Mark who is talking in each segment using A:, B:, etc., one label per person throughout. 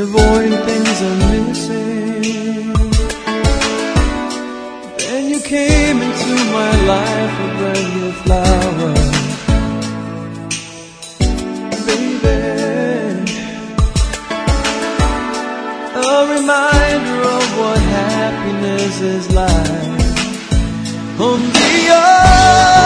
A: avoiding things I'm missing. Then you came into my life, a brand new flower. Baby, a reminder of what happiness is like on the other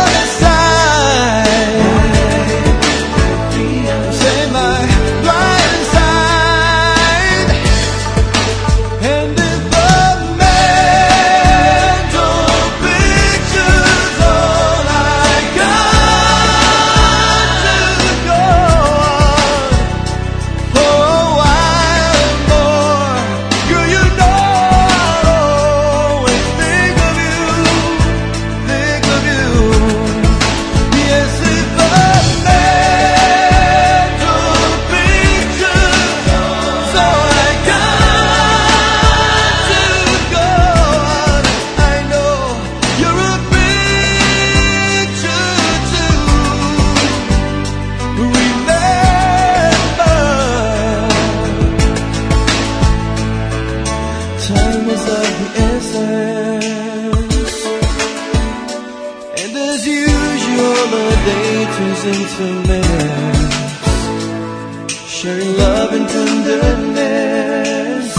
A: Remember, of the essence. And as usual, the day turns into minutes. Sharing love and tenderness.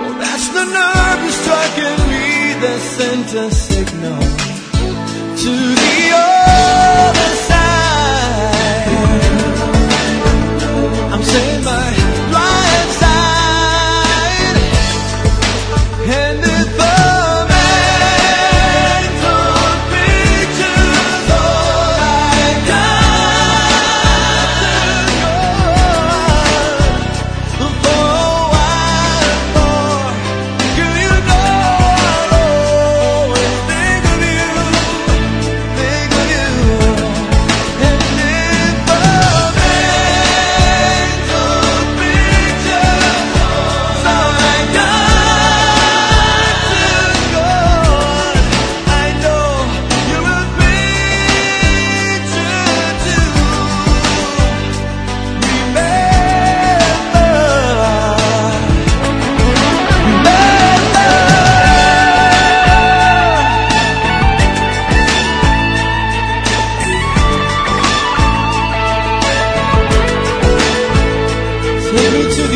A: Well, that's the nerve struck me that sent a signal to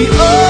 A: the